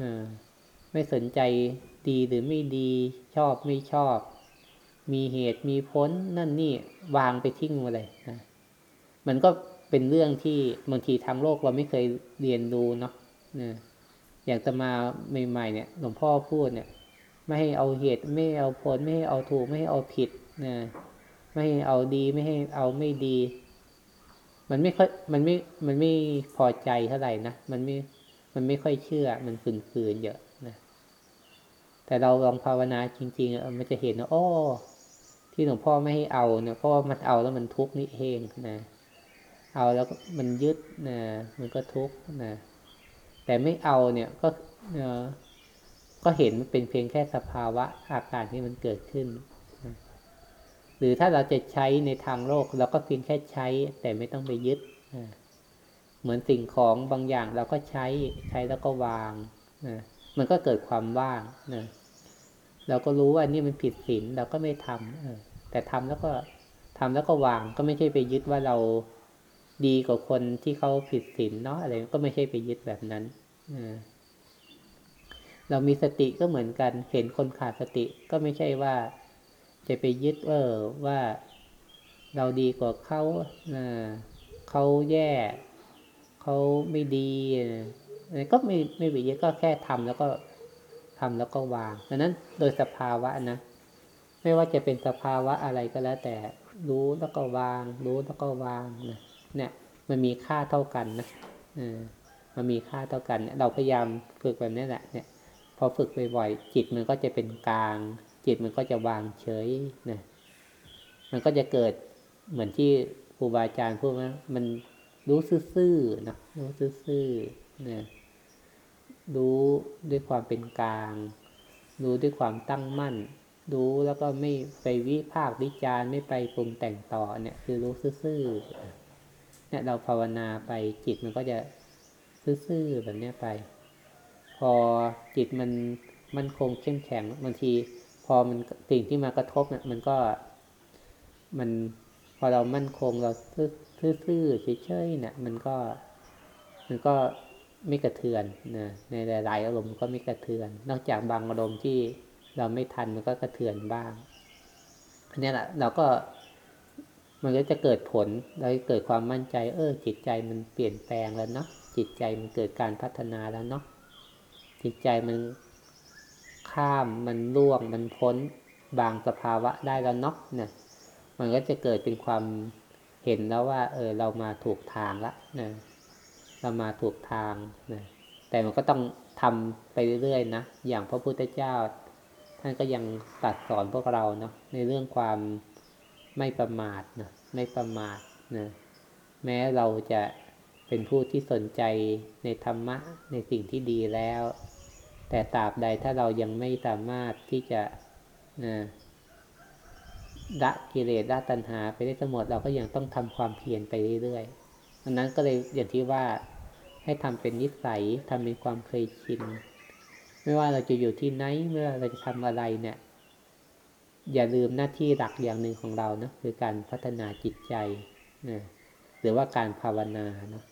อไม่สนใจดีหรือไม่ดีชอบไม่ชอบ มีเหตุมีผลนั่นนี่วางไปทิ้งมาเลยนะมันก็เป็นเรื่องที่บางทีทางโลกเราไม่เคยเรียนรู้เนาะ อย่างตมาใหม่ๆเนี่ยหลวงพ่อพูดเนี่ย ไม่ให้เอาเหตุไม่เอาผลไม่ให้เอาถูกไม่ให้เอาผิดนะไม่ให้เอาดีไม่ให้เอาไม่ดี มันไม่ค่อยมันไม่มันไม่พอใจเท่าไหร่นะมันไม่มันไม่ค่อยเชื่อ มันฝืนๆเยอะนะแต่เราลองภาวนาจริงๆมันจะเห็นว่าอ้อที่หลวงพ่อไม่ให้เอาเนี่ยเพราะว่ามันเอาแล้วมันทุกข์นี่เองนะ เอาแล้วมันยึดนะมันก็ทุกข์นะ แต่ไม่เอาเนี่ยก็ก็เห็นมันเป็นเพียงแค่สภาวะอาการที่มันเกิดขึ้น หรือถ้าเราจะใช้ในทางโลกเราก็เพียงแค่ใช้ แต่ไม่ต้องไปยึด เหมือนสิ่งของบางอย่างเราก็ใช้ใช้แล้วก็วางมันก็เกิดความว่างนะเราก็รู้ว่านี่มันผิดศีลเราก็ไม่ทำแต่ทำแล้วก็ทำแล้วก็วางก็ไม่ใช่ไปยึดว่าเรา ดีกว่าคนที่เขาผิดศีลเนาะอะไรก็ไม่ใช่ไปยึดแบบนั้นเรามีสติก็เหมือนกัน เห็นคนขาดสติก็ไม่ใช่ว่า จะไปยึดเออว่าเราดีกว่าเขาเขาแย่เขาไม่ดีก็ไม่ไม่ไปยึดก็แค่ทำแล้วก็ทำแล้วก็วางดังนั้นโดยสภาวะนะไม่ว่าจะเป็นสภาวะอะไรก็แล้วแต่รู้แล้วก็วาง รู้แล้วก็วางนะ เนี่ยมันมีค่าเท่ากันนะมันมีค่าเท่ากันเนี่ยเราพยายามฝึกแบบนี้แหละเนี่ย พอฝึกบ่อยๆจิตมันก็จะเป็นกลาง จิตมันก็จะวางเฉยนะมันก็จะเกิดเหมือนที่ครูบาอาจารย์พูดว่ามันรู้ซื่อๆนะรู้ซื่อๆนะรู้ด้วยความเป็นกลาง รู้ด้วยความตั้งมั่น รู้แล้วก็ไม่ไปวิพากษ์วิจารณ์ไม่ไปปรุงแต่งต่อเนี่ย คือรู้ซื่อๆ เนี่ยเราภาวนาไปจิตมันก็จะซื่อๆแบบนี้ไป พอจิตมันมันคงเข้มแข็งบางที พอมันสิ่งที่มากระทบเนี่ยมันก็ มันพอเรามั่นคงเราซื่อๆเฉยๆเนี่ยมันก็ มันก็ไม่กระเทือนนะในหลายๆอารมณ์ก็ไม่กระเทือน นอกจากบางอารมณ์ที่เราไม่ทันมันก็กระเทือนบ้างอันนี้แหละเราก็ มันก็จะเกิดผลเราเกิดความมั่นใจ เออ จิตใจมันเปลี่ยนแปลงแล้วเนาะจิตใจมันเกิดการพัฒนาแล้วเนาะจิตใจมันข้ามมันล่วงมันพ้นบางสภาวะได้แล้วเนาะเนี่ยมันก็จะเกิดเป็นความเห็นแล้วว่า เออ เรามาถูกทางละนะเรามาถูกทางนะแต่มันก็ต้องทำไปเรื่อยๆนะอย่างพระพุทธเจ้า ท่านก็ยังตัดสอนพวกเราเนาะในเรื่องความ ไม่ประมาทนะไม่ประมาทนะแม้เราจะเป็นผู้ที่สนใจในธรรมะในสิ่งที่ดีแล้ว แต่ตราบใดถ้าเรายังไม่สามารถที่จะนะละกิเลสละตัณหาไปได้ทั้งหมดเราก็ยังต้องทำความเพียรไปเรื่อยๆดังนั้นก็เลยอย่างที่ว่าให้ทำเป็นนิสัยทำเป็นความเคยชิน ไม่ว่าเราจะอยู่ที่ไหนไม่ว่าเราจะทำอะไรเนี่ย อย่าลืมหน้าที่หลักอย่างหนึ่งของเรานะคือการพัฒนาจิตใจนะหรือว่าการภาวนาเนาะ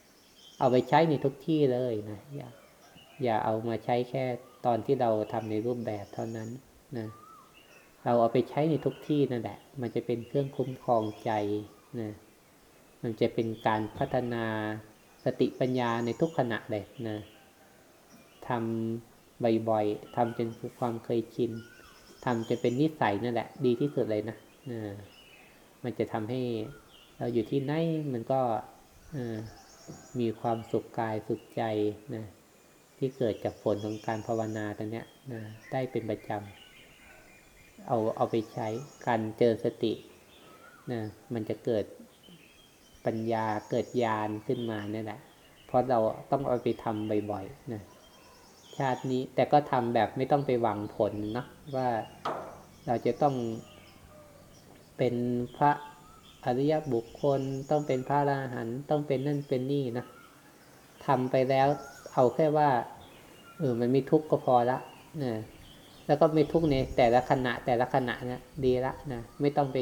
เอาไปใช้ในทุกที่เลยนะอย่าอย่าเอามาใช้แค่ตอนที่เราทำในรูปแบบเท่านั้นนะเราเอาไปใช้ในทุกที่นั่นแหละ มันจะเป็นเครื่องคุ้มครองใจนะมันจะเป็นการพัฒนาสติปัญญาในทุกขณะเลยนะทำบ่อยๆทำจนความเคยชิน ทำจะเป็นนิสัยนั่นแหละ ดีที่สุดเลยนะมันจะทำให้เราอยู่ที่ไหนมันก็มีความสุขกายสุขใจนะที่เกิดจากผลของการภาวนาตรงนี้นะได้เป็นประจำเอาเอาไปใช้การเจอสตินะมันจะเกิดปัญญาเกิดญาณขึ้นมานี่แหละเพราะเราต้องเอาไปทำบ่อยๆนะ ชาตินี้ แต่ก็ทำแบบไม่ต้องไปหวังผลนะว่าเราจะต้องเป็นพระอริยบุคคลต้องเป็นพระอรหันต์ต้องเป็นนั่นเป็นนี่นะทำไปแล้วเอาแค่ว่าเออมันมีทุกข์ก็พอละนะแล้วก็ไม่ทุกข์ในแต่ละขณะแต่ละขณะนะดีละนะไม่ต้องไป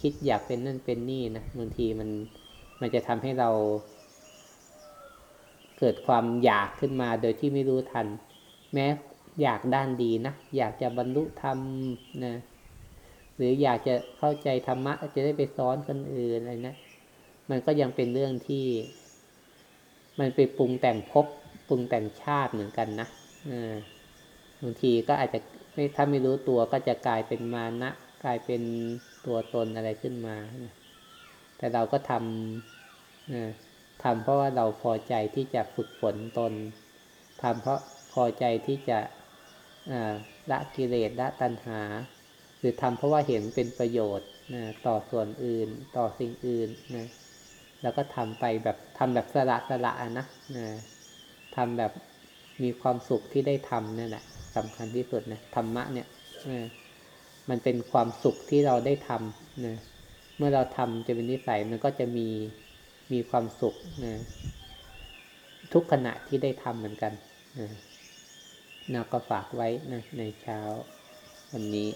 คิดอยากเป็นนั่นเป็นนี่นะบางทีมันมันจะทำให้เรา เกิดความอยากขึ้นมาโดยที่ไม่รู้ทัน แม้อยากด้านดีนะ อยากจะบรรลุธรรมนะหรืออยากจะเข้าใจธรรมะจะได้ไปสอนคนอื่นอะไรนะมันก็ยังเป็นเรื่องที่ มันไปปรุงแต่งภพปรุงแต่งชาติเหมือนกันนะบางทีก็อาจจะไม่ถ้าไม่รู้ตัวก็จะกลายเป็นมานะกลายเป็นตัวตนอะไรขึ้นมา แต่เราก็ทำ ทำเพราะว่าเราพอใจที่จะฝึกฝนตนทำเพราะพอใจที่จะละกิเลสละตัณหา หรือทำเพราะว่าเห็นเป็นประโยชน์นะต่อส่วนอื่นต่อสิ่งอื่นนะแล้วก็ทำไปแบบทำแบบสละสละนะนะทำแบบมีความสุขที่ได้ทำนั่นแหละสำคัญที่สุดนะธรรมะเนี่ยมันเป็นความสุขที่เราได้ทำนะเมื่อเราทำจะเป็นนิสัยมันก็จะมี มีความสุขนะทุกขณะที่ได้ทำเหมือนกันนะนะก็ฝากไว้นะในเช้าวันนี้